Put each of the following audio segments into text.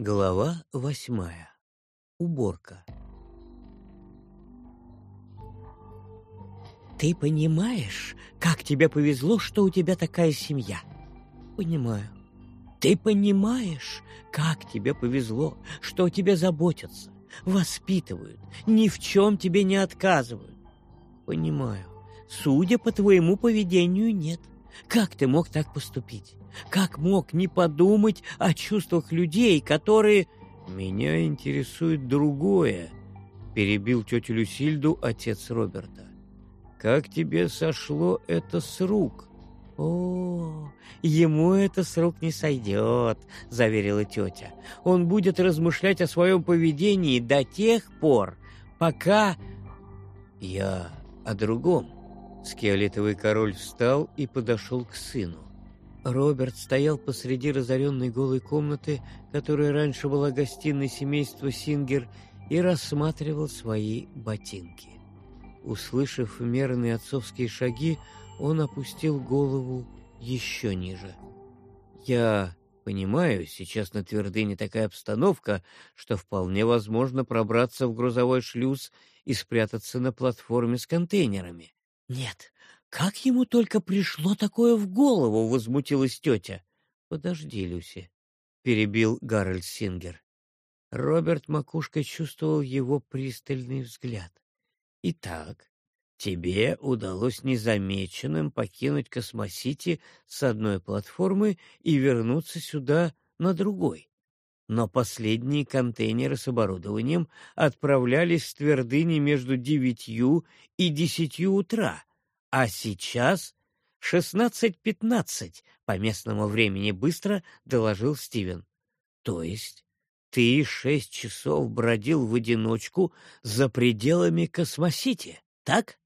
Глава восьмая. Уборка. Ты понимаешь, как тебе повезло, что у тебя такая семья? Понимаю. Ты понимаешь, как тебе повезло, что о тебе заботятся, воспитывают, ни в чем тебе не отказывают? Понимаю. Судя по твоему поведению, нет. Как ты мог так поступить? Как мог не подумать о чувствах людей, которые... «Меня интересует другое», — перебил тетю Люсильду отец Роберта. «Как тебе сошло это с рук?» «О, ему это с рук не сойдет», — заверила тетя. «Он будет размышлять о своем поведении до тех пор, пока...» «Я о другом». Скиолетовый король встал и подошел к сыну. Роберт стоял посреди разоренной голой комнаты, которая раньше была гостиной семейства Сингер, и рассматривал свои ботинки. Услышав мерные отцовские шаги, он опустил голову еще ниже. «Я понимаю, сейчас на твердыне такая обстановка, что вполне возможно пробраться в грузовой шлюз и спрятаться на платформе с контейнерами». «Нет, «Как ему только пришло такое в голову?» — возмутилась тетя. «Подожди, Люси», — перебил Гарольд Сингер. Роберт макушкой чувствовал его пристальный взгляд. «Итак, тебе удалось незамеченным покинуть Космосити с одной платформы и вернуться сюда на другой. Но последние контейнеры с оборудованием отправлялись в твердыни между девятью и десятью утра, а сейчас шестнадцать пятнадцать по местному времени быстро доложил Стивен. То есть ты шесть часов бродил в одиночку за пределами Космосити, так?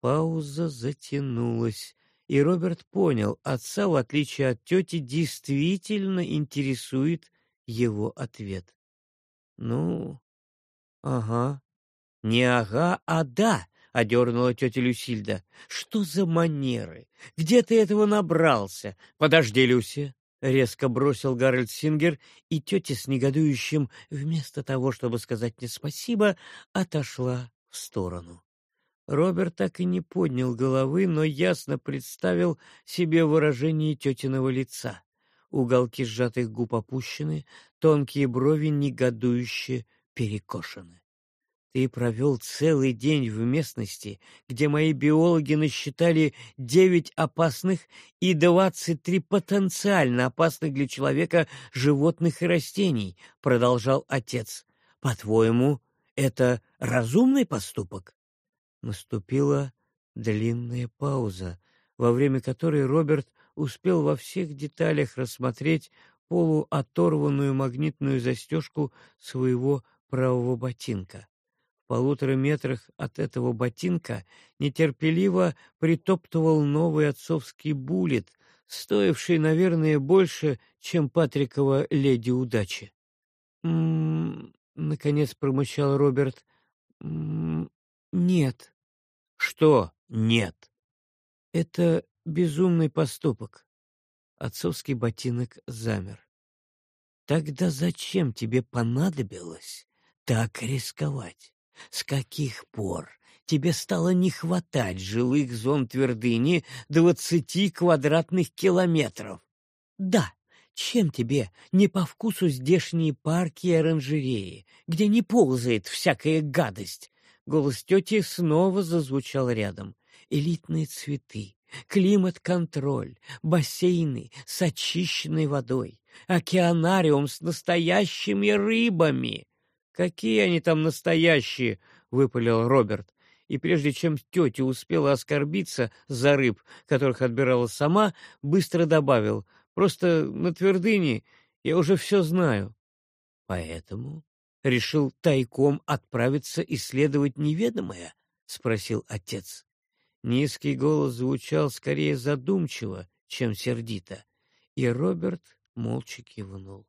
Пауза затянулась, и Роберт понял, отца, в отличие от тети, действительно интересует его ответ. Ну, ага. Не ага, а да. — одернула тетя Люсильда. «Что за манеры? Где ты этого набрался? Подожди, Люся!» — резко бросил Гарольд Сингер, и тетя с негодующим, вместо того, чтобы сказать мне спасибо, отошла в сторону. Роберт так и не поднял головы, но ясно представил себе выражение тетиного лица. Уголки сжатых губ опущены, тонкие брови негодующе перекошены. Ты провел целый день в местности, где мои биологи насчитали девять опасных и двадцать три потенциально опасных для человека животных и растений, продолжал отец. По-твоему, это разумный поступок? Наступила длинная пауза, во время которой Роберт успел во всех деталях рассмотреть полуоторванную магнитную застежку своего правого ботинка полутора метрах от этого ботинка нетерпеливо притоптывал новый отцовский буллет, стоивший, наверное, больше, чем Патрикова леди удачи. «М-м-м», наконец промычал Роберт. «М-м, нет». «Что нет?» «Это безумный поступок». Отцовский ботинок замер. «Тогда зачем тебе понадобилось так рисковать?» С каких пор тебе стало не хватать жилых зон твердыни двадцати квадратных километров? Да, чем тебе не по вкусу здешние парки и оранжереи, где не ползает всякая гадость? Голос тети снова зазвучал рядом. Элитные цветы, климат-контроль, бассейны с очищенной водой, океанариум с настоящими рыбами. «Какие они там настоящие!» — выпалил Роберт. И прежде чем тетя успела оскорбиться за рыб, которых отбирала сама, быстро добавил. «Просто на твердыне я уже все знаю». «Поэтому решил тайком отправиться исследовать неведомое?» — спросил отец. Низкий голос звучал скорее задумчиво, чем сердито, и Роберт молча кивнул.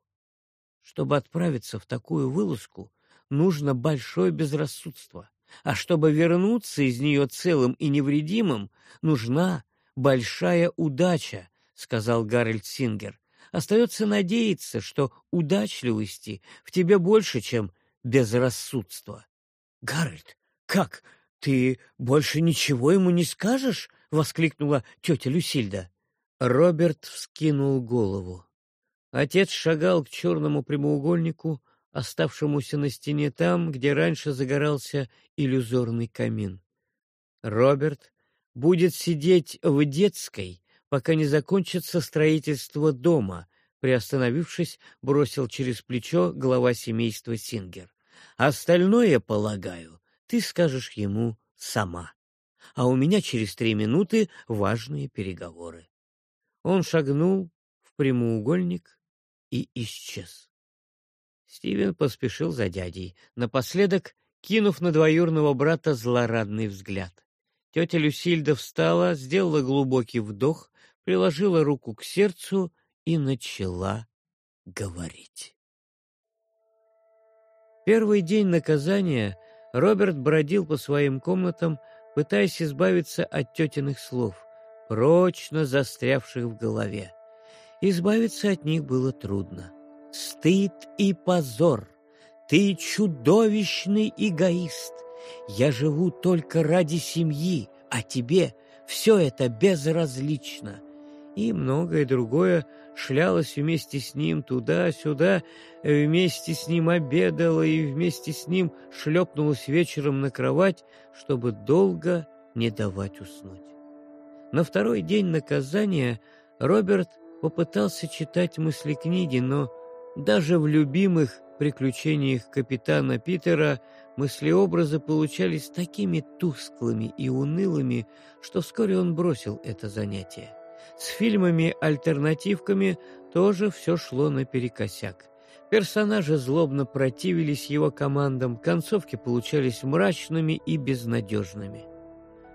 Чтобы отправиться в такую вылазку, нужно большое безрассудство, а чтобы вернуться из нее целым и невредимым, нужна большая удача, — сказал Гарольд Сингер. Остается надеяться, что удачливости в тебе больше, чем безрассудства. — Гарольд, как? Ты больше ничего ему не скажешь? — воскликнула тетя Люсильда. Роберт вскинул голову. Отец шагал к черному прямоугольнику, оставшемуся на стене там, где раньше загорался иллюзорный камин. Роберт будет сидеть в детской, пока не закончится строительство дома, приостановившись, бросил через плечо глава семейства Сингер. Остальное, полагаю, ты скажешь ему сама. А у меня через три минуты важные переговоры. Он шагнул в прямоугольник и исчез. Стивен поспешил за дядей, напоследок кинув на двоюрного брата злорадный взгляд. Тетя Люсильда встала, сделала глубокий вдох, приложила руку к сердцу и начала говорить. Первый день наказания Роберт бродил по своим комнатам, пытаясь избавиться от тетиных слов, прочно застрявших в голове. Избавиться от них было трудно. Стыд и позор. Ты чудовищный эгоист. Я живу только ради семьи, а тебе все это безразлично. И многое другое шлялось вместе с ним туда-сюда, вместе с ним обедала и вместе с ним шлепнулась вечером на кровать, чтобы долго не давать уснуть. На второй день наказания Роберт попытался читать мысли книги, но даже в любимых приключениях капитана Питера мыслеобразы получались такими тусклыми и унылыми, что вскоре он бросил это занятие. С фильмами-альтернативками тоже все шло наперекосяк. Персонажи злобно противились его командам, концовки получались мрачными и безнадежными.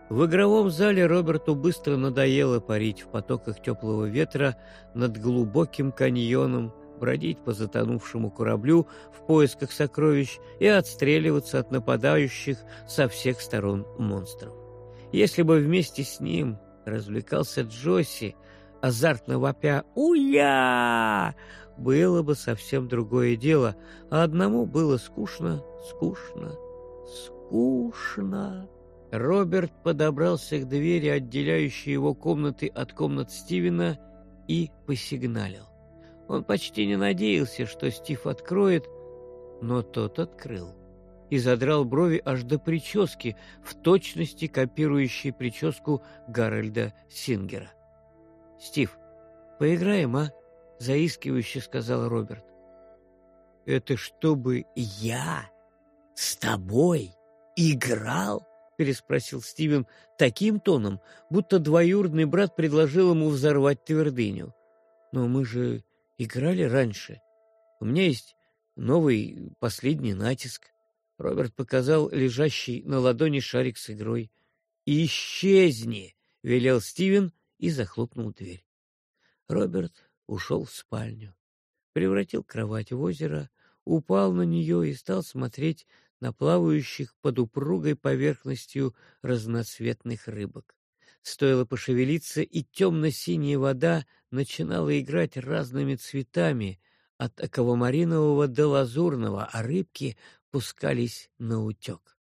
В игровом зале Роберту быстро надоело парить в потоках теплого ветра над глубоким каньоном, бродить по затонувшему кораблю в поисках сокровищ и отстреливаться от нападающих со всех сторон монстров. Если бы вместе с ним развлекался Джосси, азартно вопя «Уя!», было бы совсем другое дело, а одному было скучно, скучно, скучно. Роберт подобрался к двери, отделяющей его комнаты от комнат Стивена, и посигналил. Он почти не надеялся, что Стив откроет, но тот открыл и задрал брови аж до прически, в точности копирующей прическу Гарольда Сингера. «Стив, поиграем, а?» — заискивающе сказал Роберт. «Это чтобы я с тобой играл?» переспросил Стивен таким тоном, будто двоюродный брат предложил ему взорвать твердыню. «Но мы же играли раньше. У меня есть новый последний натиск». Роберт показал лежащий на ладони шарик с игрой. «Исчезни!» — велел Стивен и захлопнул дверь. Роберт ушел в спальню, превратил кровать в озеро, упал на нее и стал смотреть на плавающих под упругой поверхностью разноцветных рыбок. Стоило пошевелиться, и темно-синяя вода начинала играть разными цветами, от аквамаринового до лазурного, а рыбки пускались на утек.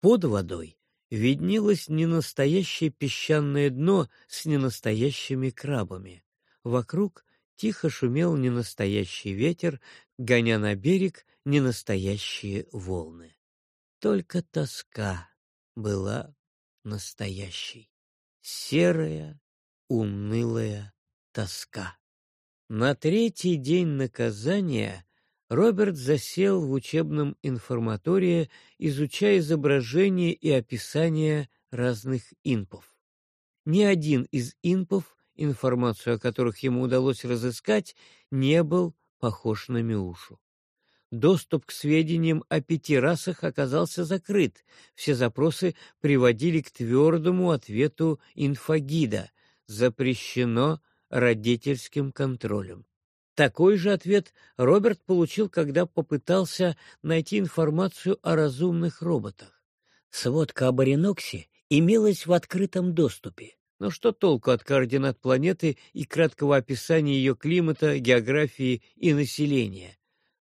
Под водой виднелось ненастоящее песчаное дно с ненастоящими крабами. Вокруг тихо шумел ненастоящий ветер, гоня на берег ненастоящие волны. Только тоска была настоящей. Серая, унылая тоска. На третий день наказания Роберт засел в учебном информатории, изучая изображения и описания разных инпов. Ни один из инпов, информацию о которых ему удалось разыскать, не был похож на Миушу. Доступ к сведениям о пяти расах оказался закрыт. Все запросы приводили к твердому ответу инфогида «Запрещено родительским контролем». Такой же ответ Роберт получил, когда попытался найти информацию о разумных роботах. Сводка об Ореноксе имелась в открытом доступе, Но что толку от координат планеты и краткого описания ее климата, географии и населения?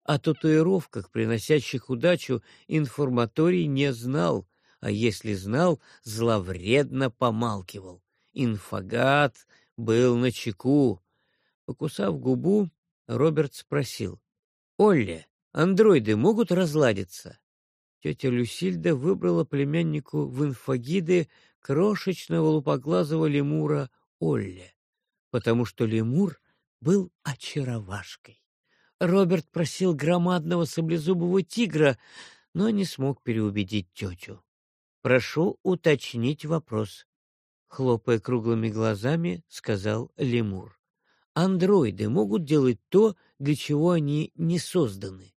О татуировках, приносящих удачу, информаторий не знал, а если знал, зловредно помалкивал. Инфагат был на чеку. Покусав губу, Роберт спросил. — Олли, андроиды могут разладиться? Тетя Люсильда выбрала племяннику в инфагиды крошечного лупоглазого лемура Олли, потому что лемур был очаровашкой. Роберт просил громадного саблезубого тигра, но не смог переубедить тетю. «Прошу уточнить вопрос», — хлопая круглыми глазами, сказал лемур. «Андроиды могут делать то, для чего они не созданы.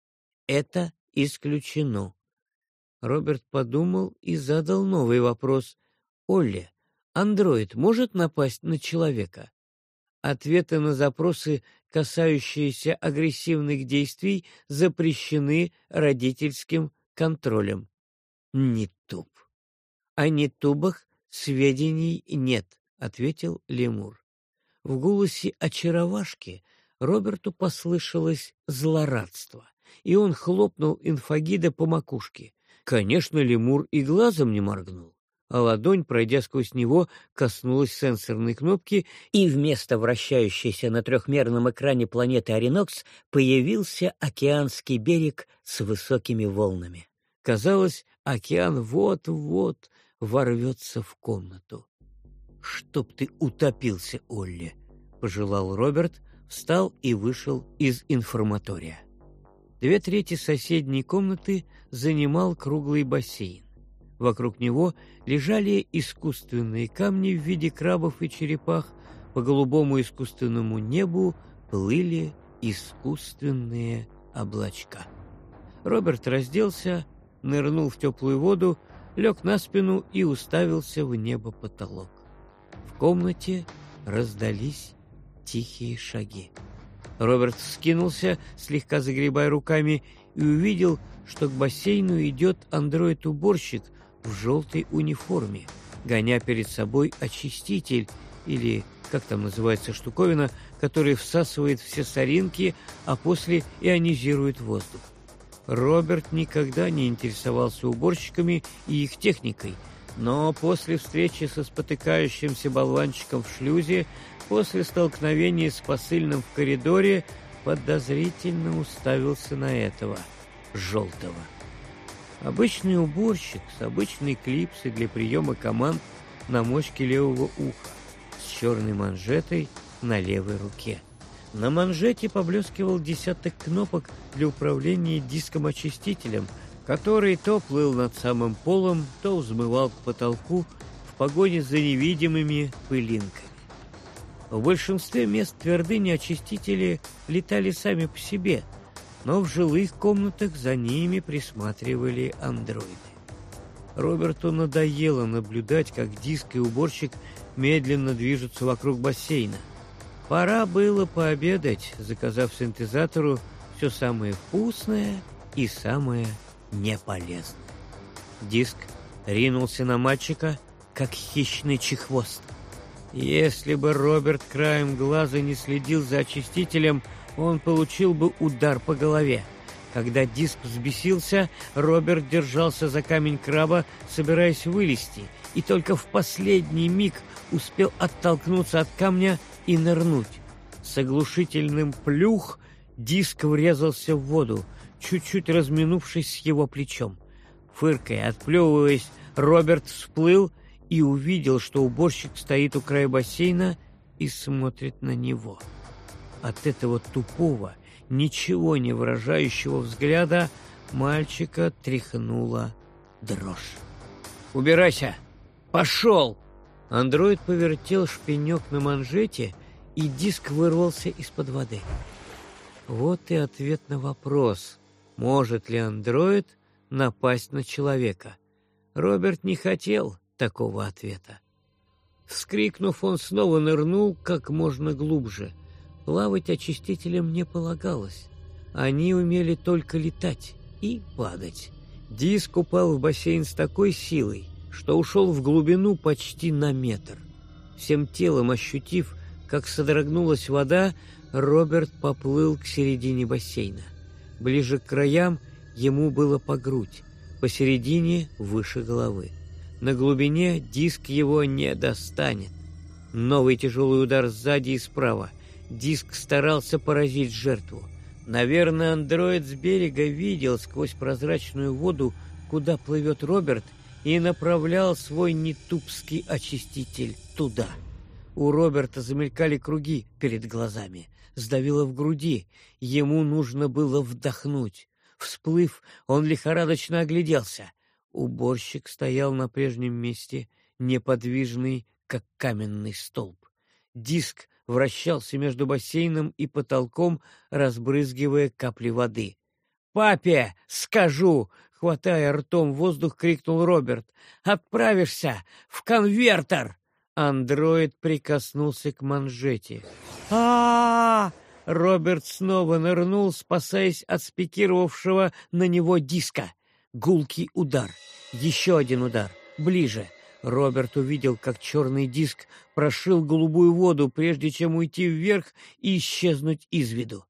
Это исключено». Роберт подумал и задал новый вопрос. «Олли, андроид может напасть на человека?» Ответы на запросы, касающиеся агрессивных действий, запрещены родительским контролем. Не туп. О нетубах сведений нет, ответил лемур. В голосе очаровашки Роберту послышалось злорадство, и он хлопнул инфагида по макушке. Конечно, лемур и глазом не моргнул, а ладонь, пройдя сквозь него, коснулась сенсорной кнопки, и вместо вращающейся на трехмерном экране планеты Оренокс появился океанский берег с высокими волнами. Казалось, океан вот-вот ворвется в комнату. «Чтоб ты утопился, Олли!» — пожелал Роберт, встал и вышел из информатория. Две трети соседней комнаты занимал круглый бассейн. Вокруг него лежали искусственные камни в виде крабов и черепах, по голубому искусственному небу плыли искусственные облачка. Роберт разделся, нырнул в теплую воду, лег на спину и уставился в небо потолок. Комнате раздались тихие шаги. Роберт вскинулся, слегка загребая руками, и увидел, что к бассейну идет андроид-уборщик в желтой униформе, гоня перед собой очиститель, или, как там называется штуковина, который всасывает все соринки, а после ионизирует воздух. Роберт никогда не интересовался уборщиками и их техникой, но после встречи со спотыкающимся болванчиком в шлюзе после столкновения с посыльным в коридоре подозрительно уставился на этого, желтого. Обычный уборщик с обычной клипсой для приема команд на мочке левого уха, с черной манжетой на левой руке. На манжете поблескивал десяток кнопок для управления диском-очистителем, который то плыл над самым полом, то взмывал к потолку в погоне за невидимыми пылинками. В большинстве мест твердыни очистители летали сами по себе, но в жилых комнатах за ними присматривали андроиды. Роберту надоело наблюдать, как диск и уборщик медленно движутся вокруг бассейна. Пора было пообедать, заказав синтезатору все самое вкусное и самое неполезное. Диск ринулся на мальчика, как хищный чехвост. Если бы Роберт краем глаза не следил за очистителем, он получил бы удар по голове. Когда диск взбесился, Роберт держался за камень краба, собираясь вылезти, и только в последний миг успел оттолкнуться от камня и нырнуть. С оглушительным плюх диск врезался в воду, чуть-чуть разминувшись с его плечом. Фыркая, отплевываясь, Роберт всплыл и увидел, что уборщик стоит у края бассейна и смотрит на него. От этого тупого, ничего не выражающего взгляда мальчика тряхнула дрожь. «Убирайся! Пошел!» Андроид повертел шпинек на манжете, и диск вырвался из-под воды. Вот и ответ на вопрос, может ли андроид напасть на человека. Роберт не хотел, такого ответа. Вскрикнув, он снова нырнул как можно глубже. Плавать очистителям не полагалось. Они умели только летать и падать. Диск упал в бассейн с такой силой, что ушел в глубину почти на метр. Всем телом ощутив, как содрогнулась вода, Роберт поплыл к середине бассейна. Ближе к краям ему было по грудь, посередине выше головы. На глубине диск его не достанет. Новый тяжелый удар сзади и справа. Диск старался поразить жертву. Наверное, андроид с берега видел сквозь прозрачную воду, куда плывет Роберт, и направлял свой нетупский очиститель туда. У Роберта замелькали круги перед глазами, сдавило в груди. Ему нужно было вдохнуть. Всплыв, он лихорадочно огляделся. Уборщик стоял на прежнем месте, неподвижный, как каменный столб. Диск вращался между бассейном и потолком, разбрызгивая капли воды. «Папе, скажу!» — хватая ртом воздух, крикнул Роберт. «Отправишься в конвертер!» Андроид прикоснулся к манжете. а, -а, -а Роберт снова нырнул, спасаясь от спикировавшего на него диска. Гулкий удар. Еще один удар. Ближе. Роберт увидел, как черный диск прошил голубую воду, прежде чем уйти вверх и исчезнуть из виду.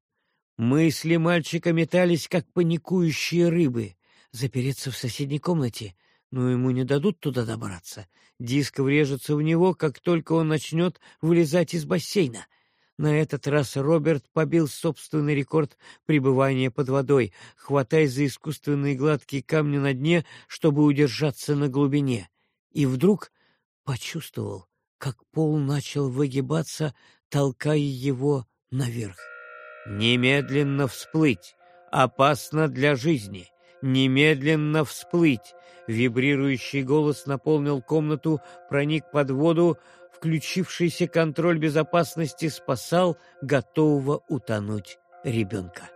Мысли мальчика метались, как паникующие рыбы. Запереться в соседней комнате, но ему не дадут туда добраться. Диск врежется в него, как только он начнет вылезать из бассейна — на этот раз Роберт побил собственный рекорд пребывания под водой, хватаясь за искусственные гладкие камни на дне, чтобы удержаться на глубине. И вдруг почувствовал, как пол начал выгибаться, толкая его наверх. «Немедленно всплыть! Опасно для жизни! Немедленно всплыть!» Вибрирующий голос наполнил комнату, проник под воду, включившийся контроль безопасности спасал готового утонуть ребенка.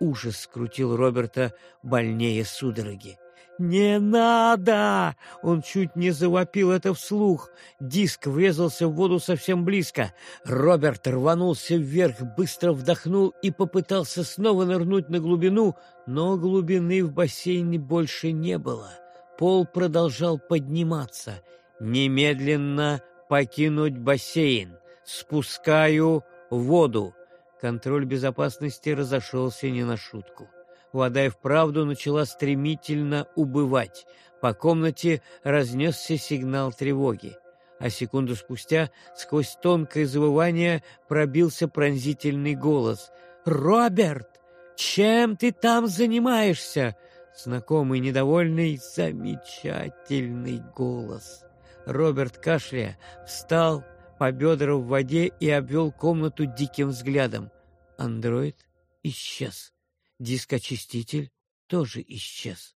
Ужас скрутил Роберта больнее судороги. «Не надо!» Он чуть не завопил это вслух. Диск врезался в воду совсем близко. Роберт рванулся вверх, быстро вдохнул и попытался снова нырнуть на глубину, но глубины в бассейне больше не было. Пол продолжал подниматься. Немедленно покинуть бассейн. Спускаю воду. Контроль безопасности разошелся не на шутку. Вода и вправду начала стремительно убывать. По комнате разнесся сигнал тревоги. А секунду спустя сквозь тонкое завывание пробился пронзительный голос. «Роберт, чем ты там занимаешься?» Знакомый, недовольный, замечательный голос. Роберт кашляя встал по бедра в воде и обвел комнату диким взглядом. Андроид исчез. Дискочиститель тоже исчез.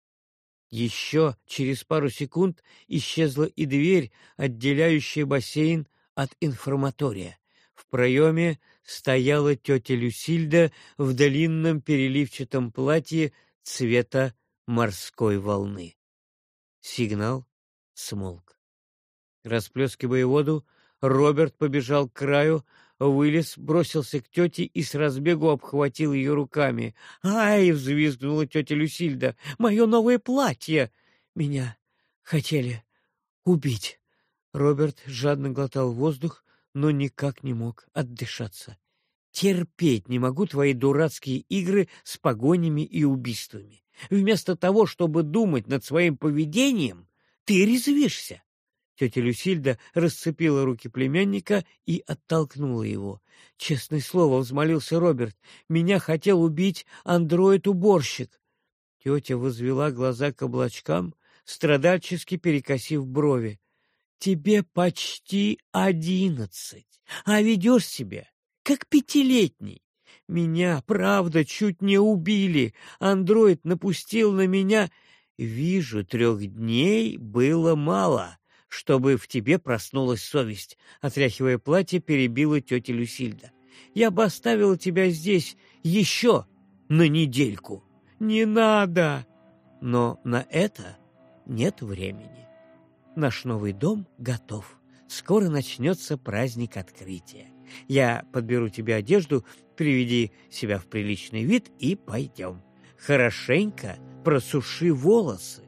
Еще через пару секунд исчезла и дверь, отделяющая бассейн от информатория. В проеме стояла тетя Люсильда в длинном переливчатом платье цвета морской волны. Сигнал смолк. Расплескивая воду, Роберт побежал к краю, вылез, бросился к тете и с разбегу обхватил ее руками. «Ай!» — взвизгнула тетя Люсильда. «Мое новое платье!» «Меня хотели убить!» Роберт жадно глотал воздух, но никак не мог отдышаться. «Терпеть не могу твои дурацкие игры с погонями и убийствами. Вместо того, чтобы думать над своим поведением, ты резвишься. Тетя Люсильда расцепила руки племянника и оттолкнула его. «Честное слово», — взмолился Роберт, — «меня хотел убить андроид-уборщик». Тетя возвела глаза к облачкам, страдальчески перекосив брови. «Тебе почти одиннадцать, а ведешь себя, как пятилетний. Меня, правда, чуть не убили. Андроид напустил на меня. Вижу, трех дней было мало чтобы в тебе проснулась совесть», — отряхивая платье, перебила тетя Люсильда. «Я бы оставила тебя здесь еще на недельку». «Не надо!» «Но на это нет времени. Наш новый дом готов. Скоро начнется праздник открытия. Я подберу тебе одежду, приведи себя в приличный вид и пойдем. Хорошенько просуши волосы.